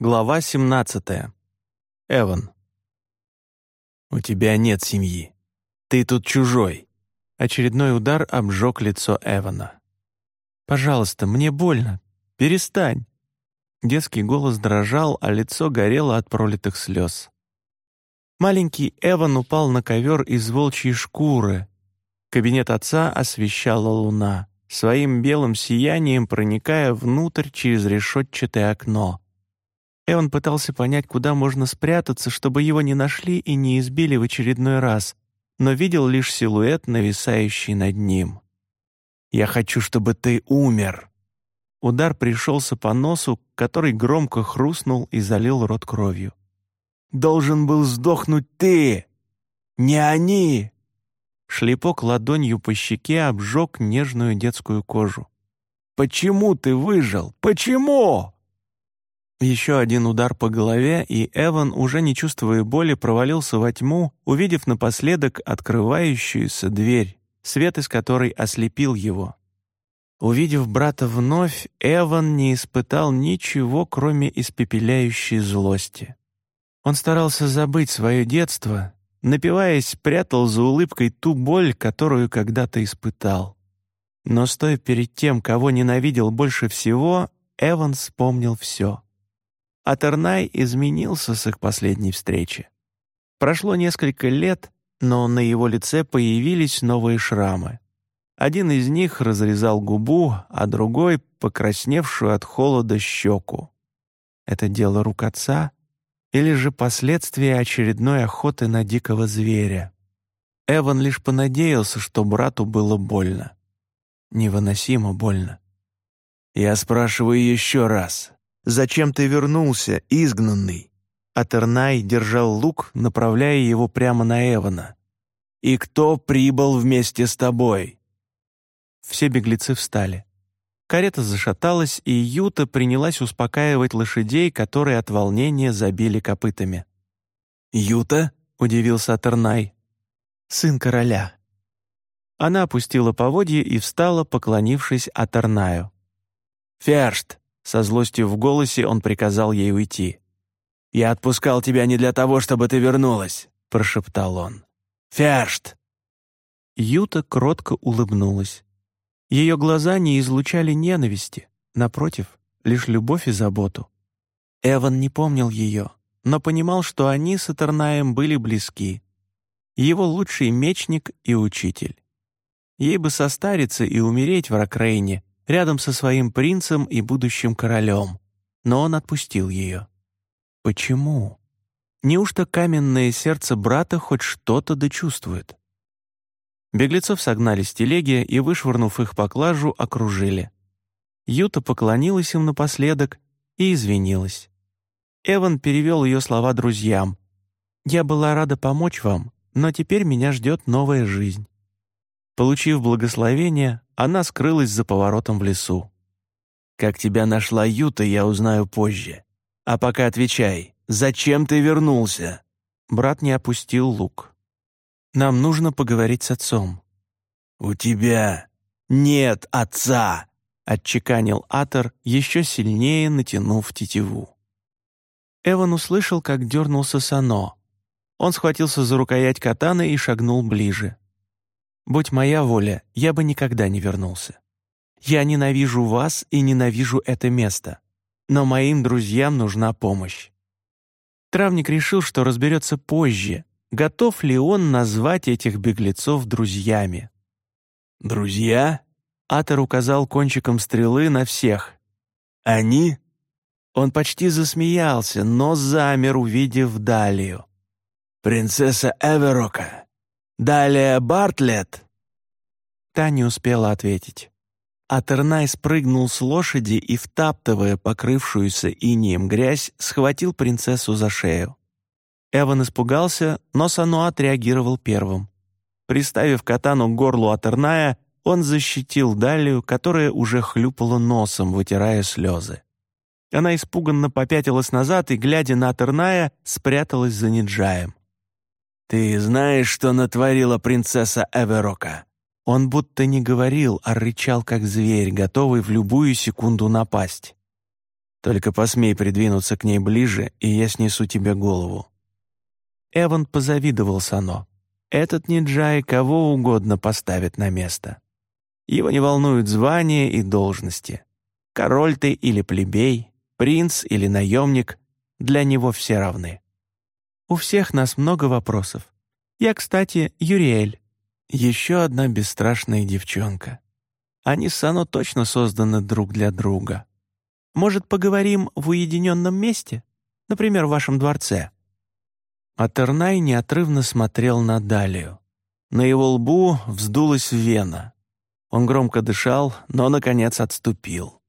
Глава 17. Эван. «У тебя нет семьи. Ты тут чужой». Очередной удар обжег лицо Эвана. «Пожалуйста, мне больно. Перестань». Детский голос дрожал, а лицо горело от пролитых слез. Маленький Эван упал на ковер из волчьей шкуры. Кабинет отца освещала луна, своим белым сиянием проникая внутрь через решетчатое окно. Эван пытался понять, куда можно спрятаться, чтобы его не нашли и не избили в очередной раз, но видел лишь силуэт, нависающий над ним. «Я хочу, чтобы ты умер!» Удар пришелся по носу, который громко хрустнул и залил рот кровью. «Должен был сдохнуть ты! Не они!» Шлепок ладонью по щеке обжег нежную детскую кожу. «Почему ты выжил? Почему?» Еще один удар по голове, и Эван, уже не чувствуя боли, провалился во тьму, увидев напоследок открывающуюся дверь, свет из которой ослепил его. Увидев брата вновь, Эван не испытал ничего, кроме испепеляющей злости. Он старался забыть свое детство, напиваясь, прятал за улыбкой ту боль, которую когда-то испытал. Но стоя перед тем, кого ненавидел больше всего, Эван вспомнил все — а Тернай изменился с их последней встречи. Прошло несколько лет, но на его лице появились новые шрамы. Один из них разрезал губу, а другой — покрасневшую от холода щеку. Это дело рук отца или же последствия очередной охоты на дикого зверя? Эван лишь понадеялся, что брату было больно. Невыносимо больно. «Я спрашиваю еще раз, «Зачем ты вернулся, изгнанный?» Атернай держал лук, направляя его прямо на Эвана. «И кто прибыл вместе с тобой?» Все беглецы встали. Карета зашаталась, и Юта принялась успокаивать лошадей, которые от волнения забили копытами. «Юта?» — удивился Атернай. «Сын короля». Она опустила поводье и встала, поклонившись Атернаю. «Фершт!» Со злостью в голосе он приказал ей уйти. «Я отпускал тебя не для того, чтобы ты вернулась», — прошептал он. «Фершт!» Юта кротко улыбнулась. Ее глаза не излучали ненависти, напротив, лишь любовь и заботу. Эван не помнил ее, но понимал, что они с Этернаем были близки. Его лучший мечник и учитель. Ей бы состариться и умереть в Ракрейне, рядом со своим принцем и будущим королем, но он отпустил ее. Почему? Неужто каменное сердце брата хоть что-то дочувствует? Беглецов согнали с телеги и, вышвырнув их поклажу, окружили. Юта поклонилась им напоследок и извинилась. Эван перевел ее слова друзьям. «Я была рада помочь вам, но теперь меня ждет новая жизнь». Получив благословение, она скрылась за поворотом в лесу. «Как тебя нашла Юта, я узнаю позже. А пока отвечай, зачем ты вернулся?» Брат не опустил лук. «Нам нужно поговорить с отцом». «У тебя нет отца!» — отчеканил Атор, еще сильнее натянув тетиву. Эван услышал, как дернулся Сано. Он схватился за рукоять катаны и шагнул ближе. Будь моя воля, я бы никогда не вернулся. Я ненавижу вас и ненавижу это место. Но моим друзьям нужна помощь. Травник решил, что разберется позже, готов ли он назвать этих беглецов друзьями. «Друзья?» — Атор указал кончиком стрелы на всех. «Они?» Он почти засмеялся, но замер, увидев Далию. «Принцесса Эверока, «Далее Бартлетт!» Та не успела ответить. Атернай спрыгнул с лошади и, втаптывая покрывшуюся инием грязь, схватил принцессу за шею. Эван испугался, но Сану отреагировал первым. Приставив катану к горлу Атерная, он защитил Далию, которая уже хлюпала носом, вытирая слезы. Она испуганно попятилась назад и, глядя на Атерная, спряталась за Ниджаем. «Ты знаешь, что натворила принцесса Эверока?» Он будто не говорил, а рычал, как зверь, готовый в любую секунду напасть. Только посмей придвинуться к ней ближе, и я снесу тебе голову». Эван позавидовал Сано. Этот Ниджай кого угодно поставит на место. Его не волнуют звания и должности. Король ты или плебей, принц или наемник, для него все равны. У всех нас много вопросов. Я, кстати, Юриэль. Еще одна бесстрашная девчонка. Они с Сано точно созданы друг для друга. Может, поговорим в уединенном месте? Например, в вашем дворце?» А Тернай неотрывно смотрел на Далию. На его лбу вздулась вена. Он громко дышал, но, наконец, отступил.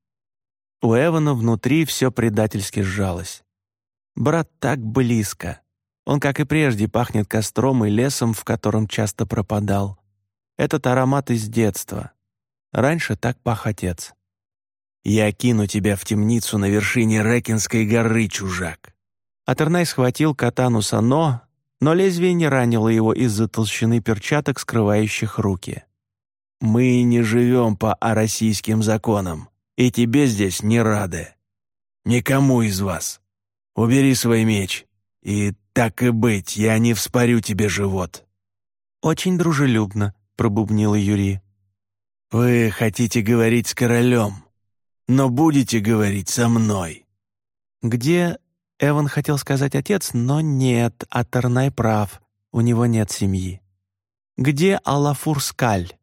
У Эвана внутри все предательски сжалось. Брат так близко. Он, как и прежде, пахнет костром и лесом, в котором часто пропадал. Этот аромат из детства. Раньше так пах отец. «Я кину тебя в темницу на вершине Рекинской горы, чужак!» Атернай схватил катану Сано, но лезвие не ранило его из-за толщины перчаток, скрывающих руки. «Мы не живем по аросийским законам, и тебе здесь не рады. Никому из вас. Убери свой меч, и так и быть, я не вспорю тебе живот». «Очень дружелюбно», — пробубнила Юрий. «Вы хотите говорить с королем, но будете говорить со мной». «Где...» — Эван хотел сказать отец, но нет, Атернай прав, у него нет семьи. «Где Алафурскаль?»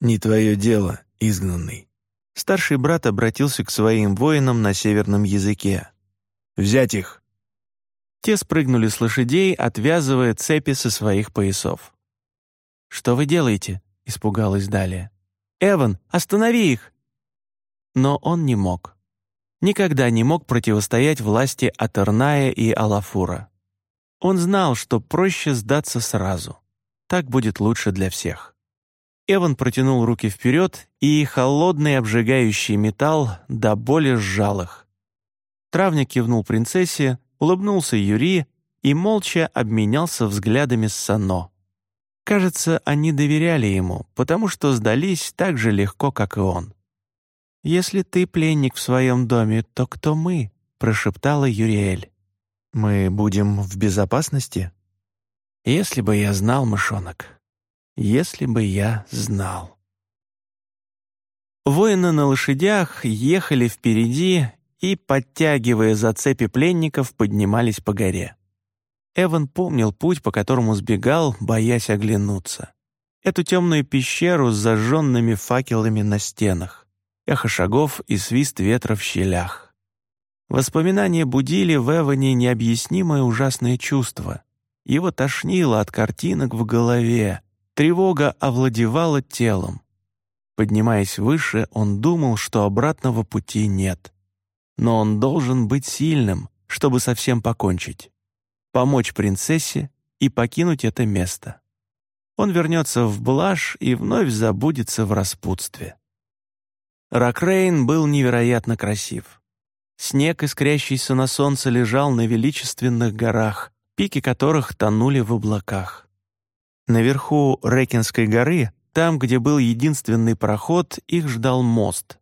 «Не твое дело, изгнанный». Старший брат обратился к своим воинам на северном языке. «Взять их!» Те спрыгнули с лошадей, отвязывая цепи со своих поясов. «Что вы делаете?» — испугалась Далия. «Эван, останови их!» Но он не мог. Никогда не мог противостоять власти Атерная и Алафура. Он знал, что проще сдаться сразу. Так будет лучше для всех. Эван протянул руки вперед, и холодный обжигающий металл до боли сжал их. Травник кивнул принцессе, улыбнулся Юри и молча обменялся взглядами с Сано. Кажется, они доверяли ему, потому что сдались так же легко, как и он. «Если ты пленник в своем доме, то кто мы?» — прошептала Юриэль. «Мы будем в безопасности?» «Если бы я знал, мышонок, если бы я знал». Воины на лошадях ехали впереди и, подтягивая за цепи пленников, поднимались по горе. Эван помнил путь, по которому сбегал, боясь оглянуться. Эту темную пещеру с зажженными факелами на стенах, эхо шагов и свист ветра в щелях. Воспоминания будили в Эване необъяснимое ужасное чувство. Его тошнило от картинок в голове, тревога овладевала телом. Поднимаясь выше, он думал, что обратного пути нет. Но он должен быть сильным, чтобы совсем покончить помочь принцессе и покинуть это место. Он вернется в Блаш и вновь забудется в распутстве. Ракрейн был невероятно красив. Снег, искрящийся на солнце, лежал на величественных горах, пики которых тонули в облаках. Наверху Рекинской горы, там, где был единственный проход, их ждал мост.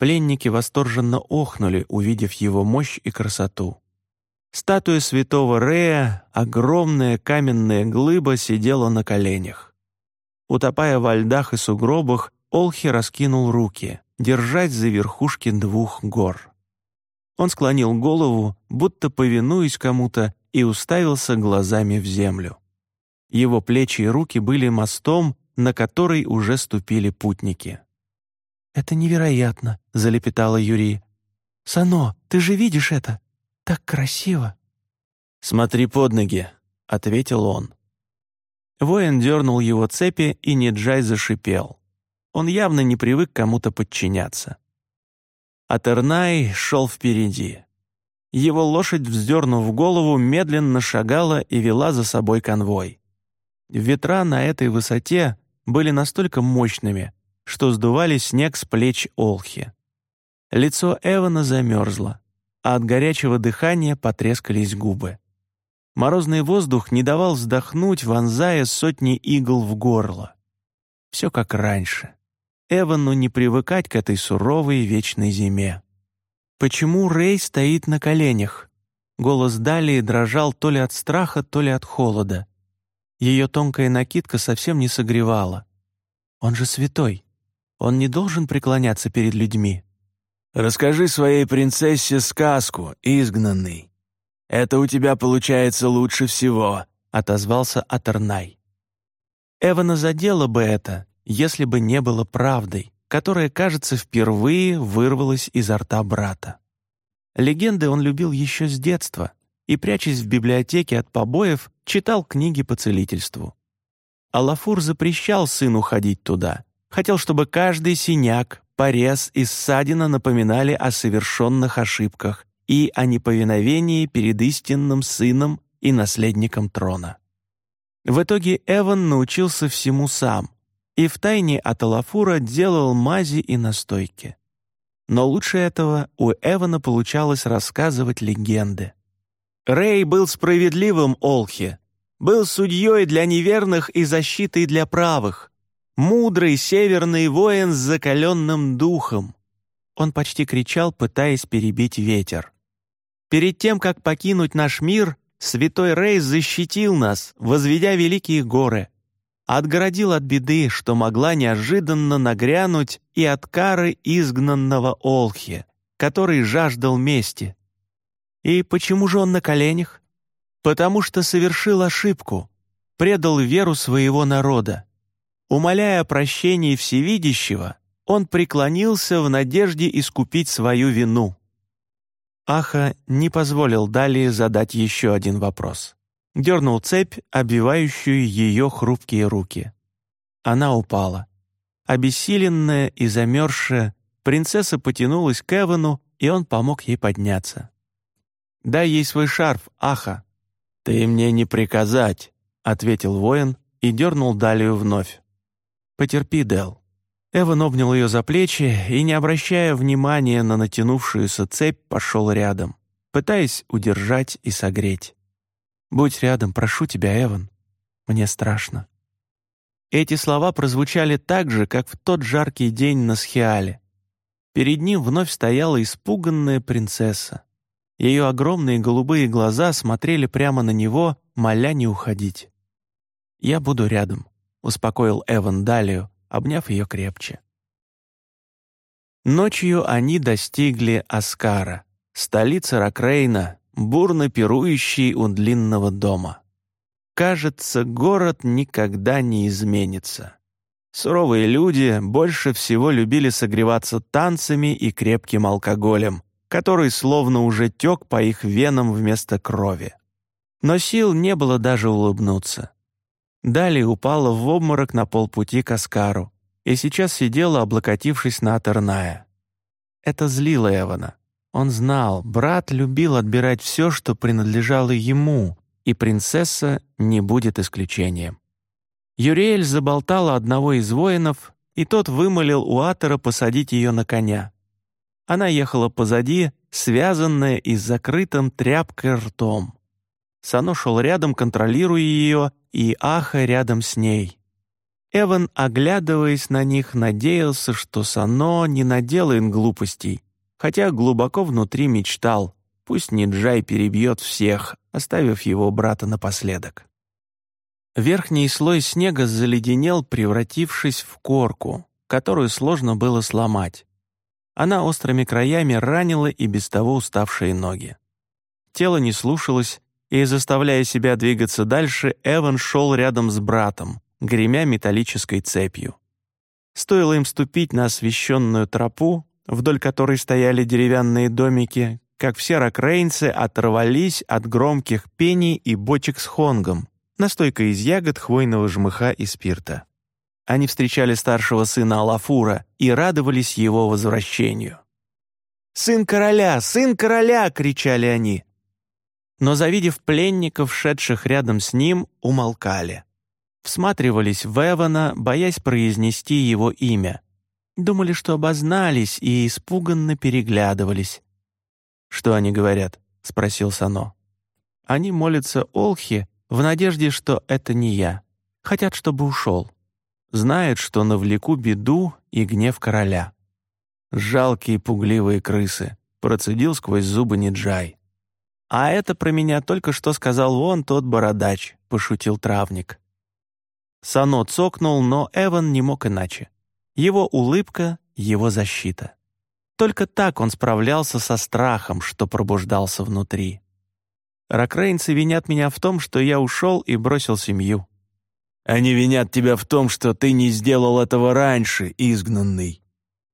Пленники восторженно охнули, увидев его мощь и красоту. Статуя святого Рея, огромная каменная глыба, сидела на коленях. Утопая во льдах и сугробах, Олхи раскинул руки, держать за верхушки двух гор. Он склонил голову, будто повинуясь кому-то, и уставился глазами в землю. Его плечи и руки были мостом, на который уже ступили путники. «Это невероятно», — залепетала Юрий. «Сано, ты же видишь это? так красиво!» «Смотри под ноги», — ответил он. Воин дернул его цепи, и Ниджай зашипел. Он явно не привык кому-то подчиняться. А Тернай шел впереди. Его лошадь, вздернув голову, медленно шагала и вела за собой конвой. Ветра на этой высоте были настолько мощными, что сдували снег с плеч Олхи. Лицо Эвана замерзло а от горячего дыхания потрескались губы. Морозный воздух не давал вздохнуть, вонзая сотни игл в горло. Все как раньше. Эвану не привыкать к этой суровой вечной зиме. «Почему Рэй стоит на коленях?» Голос Далии дрожал то ли от страха, то ли от холода. Ее тонкая накидка совсем не согревала. «Он же святой. Он не должен преклоняться перед людьми». «Расскажи своей принцессе сказку, изгнанный. Это у тебя получается лучше всего», — отозвался Атернай. Эвана задела бы это, если бы не было правдой которая, кажется, впервые вырвалась изо рта брата. Легенды он любил еще с детства и, прячась в библиотеке от побоев, читал книги по целительству. Алафур запрещал сыну ходить туда, хотел, чтобы каждый синяк, порез и ссадина напоминали о совершенных ошибках и о неповиновении перед истинным сыном и наследником трона. В итоге Эван научился всему сам — и втайне от Алафура делал мази и настойки. Но лучше этого у Эвана получалось рассказывать легенды. Рэй был справедливым Олхи, был судьей для неверных и защитой для правых, мудрый северный воин с закаленным духом. Он почти кричал, пытаясь перебить ветер. Перед тем, как покинуть наш мир, святой Рэй защитил нас, возведя великие горы — отгородил от беды, что могла неожиданно нагрянуть и от кары изгнанного Олхи, который жаждал мести. И почему же он на коленях? Потому что совершил ошибку, предал веру своего народа. Умоляя о прощении Всевидящего, он преклонился в надежде искупить свою вину. Аха не позволил далее задать еще один вопрос дернул цепь, обвивающую ее хрупкие руки. Она упала. Обессиленная и замерзшая, принцесса потянулась к Эвану, и он помог ей подняться. «Дай ей свой шарф, Аха!» «Ты мне не приказать», — ответил воин и дернул Далию вновь. «Потерпи, Дел». Эван обнял ее за плечи и, не обращая внимания на натянувшуюся цепь, пошел рядом, пытаясь удержать и согреть. Будь рядом, прошу тебя, Эван. Мне страшно». Эти слова прозвучали так же, как в тот жаркий день на Схиале. Перед ним вновь стояла испуганная принцесса. Ее огромные голубые глаза смотрели прямо на него, моля не уходить. «Я буду рядом», — успокоил Эван Далию, обняв ее крепче. Ночью они достигли Аскара, столицы Ракрейна, бурно пирующий у длинного дома. Кажется, город никогда не изменится. Суровые люди больше всего любили согреваться танцами и крепким алкоголем, который словно уже тек по их венам вместо крови. Но сил не было даже улыбнуться. Далее упала в обморок на полпути к Аскару и сейчас сидела, облокотившись на Атерная. Это злило Эвана. Он знал, брат любил отбирать все, что принадлежало ему, и принцесса не будет исключением. Юриэль заболтала одного из воинов, и тот вымолил у Атора посадить ее на коня. Она ехала позади, связанная и с закрытым тряпкой ртом. Сано шел рядом, контролируя ее, и Аха рядом с ней. Эван, оглядываясь на них, надеялся, что Сано не наделает глупостей, хотя глубоко внутри мечтал, пусть Ниджай перебьет всех, оставив его брата напоследок. Верхний слой снега заледенел, превратившись в корку, которую сложно было сломать. Она острыми краями ранила и без того уставшие ноги. Тело не слушалось, и, заставляя себя двигаться дальше, Эван шел рядом с братом, гремя металлической цепью. Стоило им ступить на освещенную тропу, вдоль которой стояли деревянные домики, как все ракрейнцы оторвались от громких пений и бочек с хонгом, настойка из ягод, хвойного жмыха и спирта. Они встречали старшего сына Алафура и радовались его возвращению. «Сын короля! Сын короля!» — кричали они. Но, завидев пленников, шедших рядом с ним, умолкали. Всматривались в Эвана, боясь произнести его имя — Думали, что обознались и испуганно переглядывались. «Что они говорят?» — спросил Сано. «Они молятся Олхе в надежде, что это не я. Хотят, чтобы ушел. Знают, что навлеку беду и гнев короля. Жалкие пугливые крысы. процедил сквозь зубы Ниджай. «А это про меня только что сказал вон тот бородач», — пошутил травник. Сано цокнул, но Эван не мог иначе. Его улыбка — его защита. Только так он справлялся со страхом, что пробуждался внутри. Ракрейнцы винят меня в том, что я ушел и бросил семью. Они винят тебя в том, что ты не сделал этого раньше, изгнанный.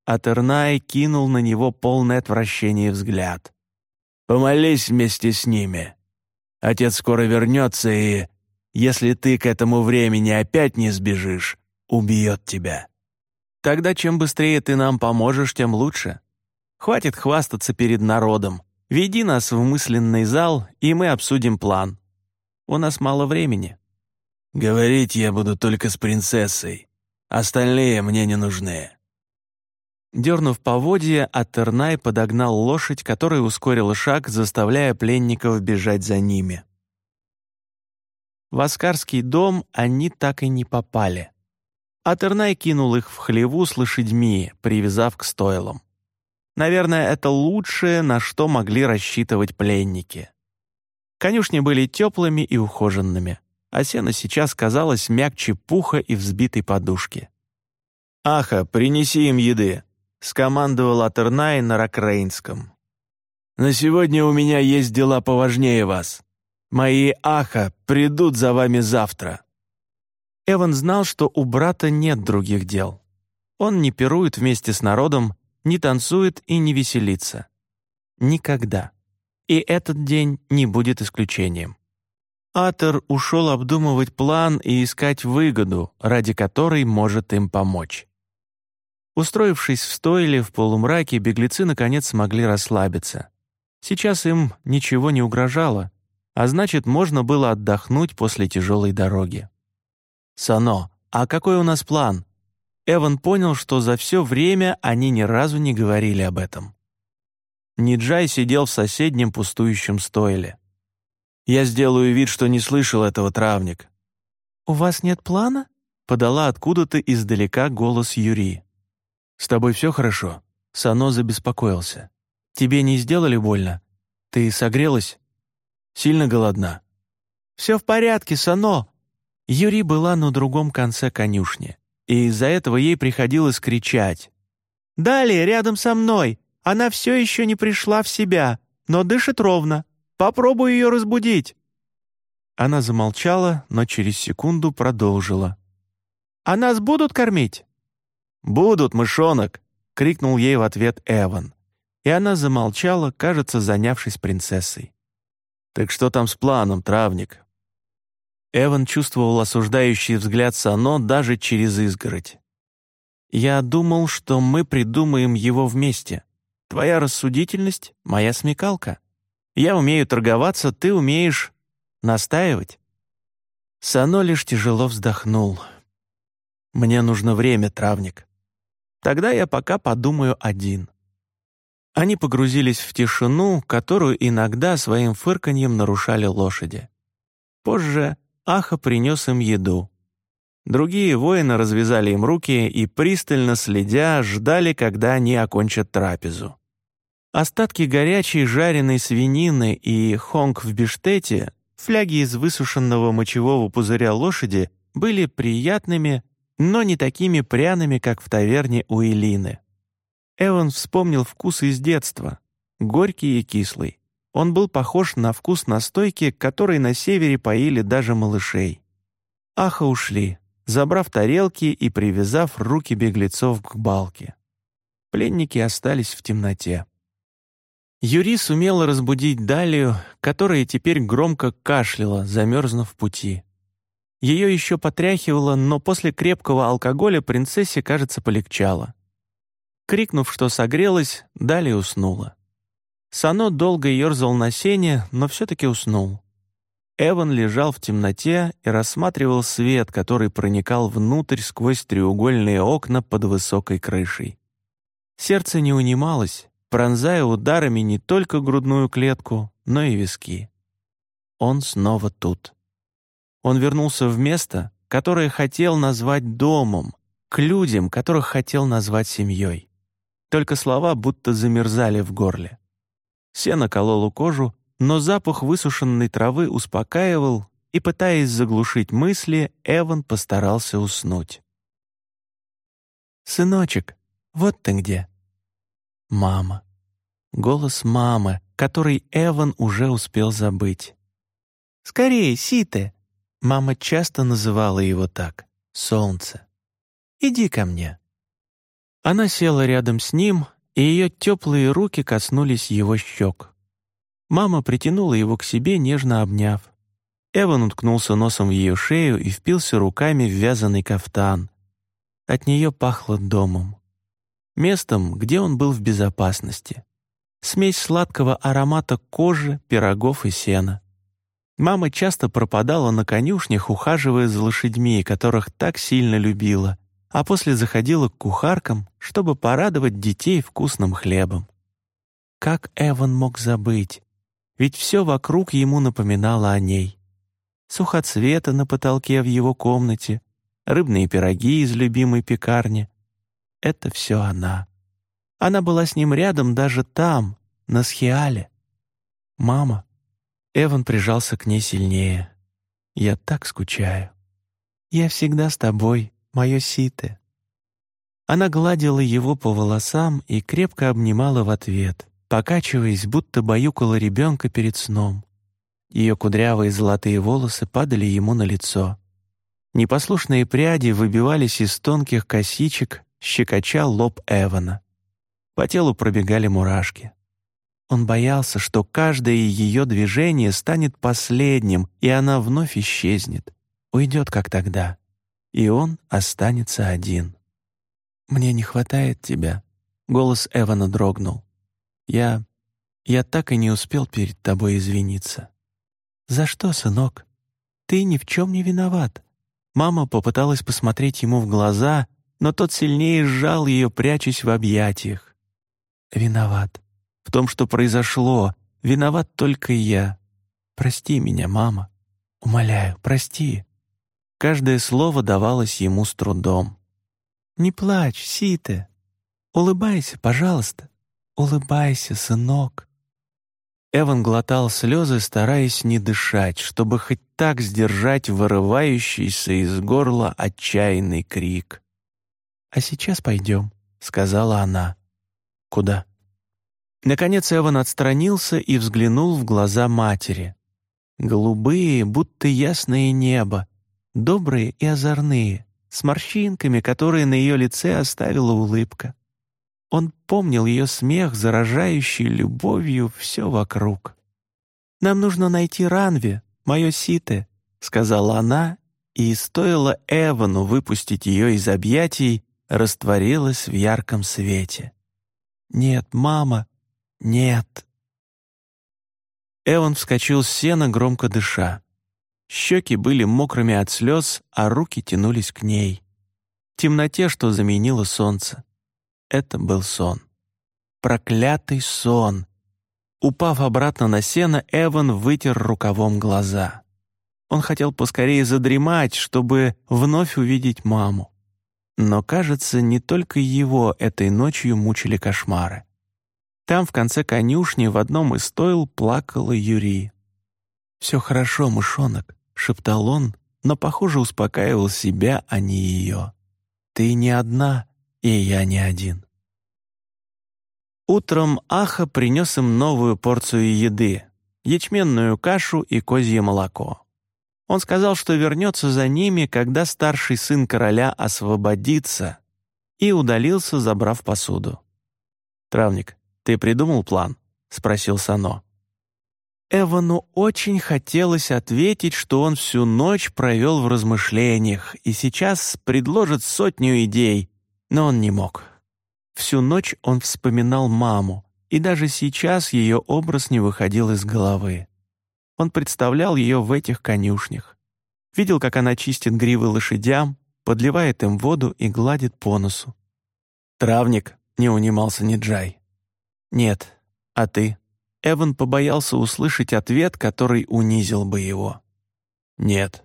А Тернай кинул на него полное отвращение взгляд. Помолись вместе с ними. Отец скоро вернется и, если ты к этому времени опять не сбежишь, убьет тебя. Тогда чем быстрее ты нам поможешь, тем лучше. Хватит хвастаться перед народом. Веди нас в мысленный зал, и мы обсудим план. У нас мало времени». «Говорить я буду только с принцессой. Остальные мне не нужны». Дернув поводья, Атернай подогнал лошадь, которая ускорила шаг, заставляя пленников бежать за ними. В Аскарский дом они так и не попали. Атернай кинул их в хлеву с лошадьми, привязав к стойлам. Наверное, это лучшее, на что могли рассчитывать пленники. Конюшни были теплыми и ухоженными, а сено сейчас казалось мягче пуха и взбитой подушки. «Аха, принеси им еды», — скомандовал Атернай на Ракрейнском. «На сегодня у меня есть дела поважнее вас. Мои Аха придут за вами завтра». Эван знал, что у брата нет других дел. Он не пирует вместе с народом, не танцует и не веселится. Никогда. И этот день не будет исключением. Атер ушел обдумывать план и искать выгоду, ради которой может им помочь. Устроившись в стойле в полумраке, беглецы наконец смогли расслабиться. Сейчас им ничего не угрожало, а значит, можно было отдохнуть после тяжелой дороги. «Сано, а какой у нас план?» Эван понял, что за все время они ни разу не говорили об этом. Ниджай сидел в соседнем пустующем стойле. «Я сделаю вид, что не слышал этого, травник». «У вас нет плана?» — подала откуда-то издалека голос Юрии. «С тобой все хорошо?» Сано забеспокоился. «Тебе не сделали больно? Ты согрелась?» «Сильно голодна?» «Все в порядке, Сано!» Юри была на другом конце конюшни и из-за этого ей приходилось кричать. «Далее, рядом со мной! Она все еще не пришла в себя, но дышит ровно. Попробуй ее разбудить!» Она замолчала, но через секунду продолжила. «А нас будут кормить?» «Будут, мышонок!» — крикнул ей в ответ Эван. И она замолчала, кажется, занявшись принцессой. «Так что там с планом, травник?» Эван чувствовал осуждающий взгляд Сано даже через изгородь. «Я думал, что мы придумаем его вместе. Твоя рассудительность — моя смекалка. Я умею торговаться, ты умеешь настаивать». Сано лишь тяжело вздохнул. «Мне нужно время, травник. Тогда я пока подумаю один». Они погрузились в тишину, которую иногда своим фырканьем нарушали лошади. Позже Аха принес им еду. Другие воины развязали им руки и, пристально следя, ждали, когда они окончат трапезу. Остатки горячей жареной свинины и хонг в биштете, фляги из высушенного мочевого пузыря лошади, были приятными, но не такими пряными, как в таверне у Элины. Эван вспомнил вкус из детства, горький и кислый. Он был похож на вкус настойки, которой на севере поили даже малышей. Аха ушли, забрав тарелки и привязав руки беглецов к балке. Пленники остались в темноте. Юри сумела разбудить Далию, которая теперь громко кашляла, замерзнув в пути. Ее еще потряхивало, но после крепкого алкоголя принцессе, кажется, полегчало. Крикнув, что согрелась, Далия уснула. Сано долго ерзал на сене, но все-таки уснул. Эван лежал в темноте и рассматривал свет, который проникал внутрь сквозь треугольные окна под высокой крышей. Сердце не унималось, пронзая ударами не только грудную клетку, но и виски. Он снова тут. Он вернулся в место, которое хотел назвать домом, к людям, которых хотел назвать семьей. Только слова будто замерзали в горле. Сено кололо кожу, но запах высушенной травы успокаивал, и, пытаясь заглушить мысли, Эван постарался уснуть. «Сыночек, вот ты где!» «Мама!» Голос мамы, который Эван уже успел забыть. «Скорее, Сите!» Мама часто называла его так — «Солнце». «Иди ко мне». Она села рядом с ним, и ее теплые руки коснулись его щек. Мама притянула его к себе, нежно обняв. Эван уткнулся носом в ее шею и впился руками в вязаный кафтан. От нее пахло домом. Местом, где он был в безопасности. Смесь сладкого аромата кожи, пирогов и сена. Мама часто пропадала на конюшнях, ухаживая за лошадьми, которых так сильно любила, а после заходила к кухаркам, чтобы порадовать детей вкусным хлебом. Как Эван мог забыть? Ведь все вокруг ему напоминало о ней. Сухоцветы на потолке в его комнате, рыбные пироги из любимой пекарни. Это все она. Она была с ним рядом даже там, на Схиале. «Мама», Эван прижался к ней сильнее. «Я так скучаю. Я всегда с тобой, мое сите». Она гладила его по волосам и крепко обнимала в ответ, покачиваясь, будто баюкала ребенка перед сном. Ее кудрявые золотые волосы падали ему на лицо. Непослушные пряди выбивались из тонких косичек, щекоча лоб Эвана. По телу пробегали мурашки. Он боялся, что каждое ее движение станет последним, и она вновь исчезнет, уйдет, как тогда, и он останется один. «Мне не хватает тебя», — голос Эвана дрогнул. «Я... я так и не успел перед тобой извиниться». «За что, сынок? Ты ни в чем не виноват». Мама попыталась посмотреть ему в глаза, но тот сильнее сжал ее, прячась в объятиях. «Виноват», в том, что произошло, виноват только я. Прости меня, мама. Умоляю, прости». Каждое слово давалось ему с трудом. «Не плачь, Сите. Улыбайся, пожалуйста. Улыбайся, сынок». Эван глотал слезы, стараясь не дышать, чтобы хоть так сдержать вырывающийся из горла отчаянный крик. «А сейчас пойдем», — сказала она. «Куда?» Наконец Эван отстранился и взглянул в глаза матери. Голубые, будто ясное небо, добрые и озорные, с морщинками, которые на ее лице оставила улыбка. Он помнил ее смех, заражающий любовью все вокруг. «Нам нужно найти Ранви, мое сите», — сказала она, и стоило Эвану выпустить ее из объятий, растворилась в ярком свете. «Нет, мама», «Нет». Эван вскочил с сена, громко дыша. Щеки были мокрыми от слез, а руки тянулись к ней. Темноте, что заменило солнце. Это был сон. Проклятый сон. Упав обратно на сено, Эван вытер рукавом глаза. Он хотел поскорее задремать, чтобы вновь увидеть маму. Но, кажется, не только его этой ночью мучили кошмары. Там, в конце конюшни, в одном из стойл плакала Юрий. «Все хорошо, мышонок», — шептал он, но, похоже, успокаивал себя, а не ее. «Ты не одна, и я не один». Утром Аха принес им новую порцию еды — ячменную кашу и козье молоко. Он сказал, что вернется за ними, когда старший сын короля освободится, и удалился, забрав посуду. «Травник, «Ты придумал план?» — спросил Сано. Эвану очень хотелось ответить, что он всю ночь провел в размышлениях и сейчас предложит сотню идей, но он не мог. Всю ночь он вспоминал маму, и даже сейчас ее образ не выходил из головы. Он представлял ее в этих конюшнях. Видел, как она чистит гривы лошадям, подливает им воду и гладит по носу. «Травник», — не унимался Ниджай. «Нет. А ты?» Эван побоялся услышать ответ, который унизил бы его. «Нет».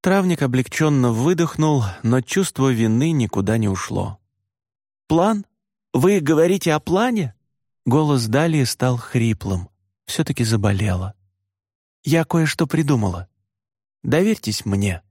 Травник облегченно выдохнул, но чувство вины никуда не ушло. «План? Вы говорите о плане?» Голос Далии стал хриплым, все-таки заболела. «Я кое-что придумала. Доверьтесь мне».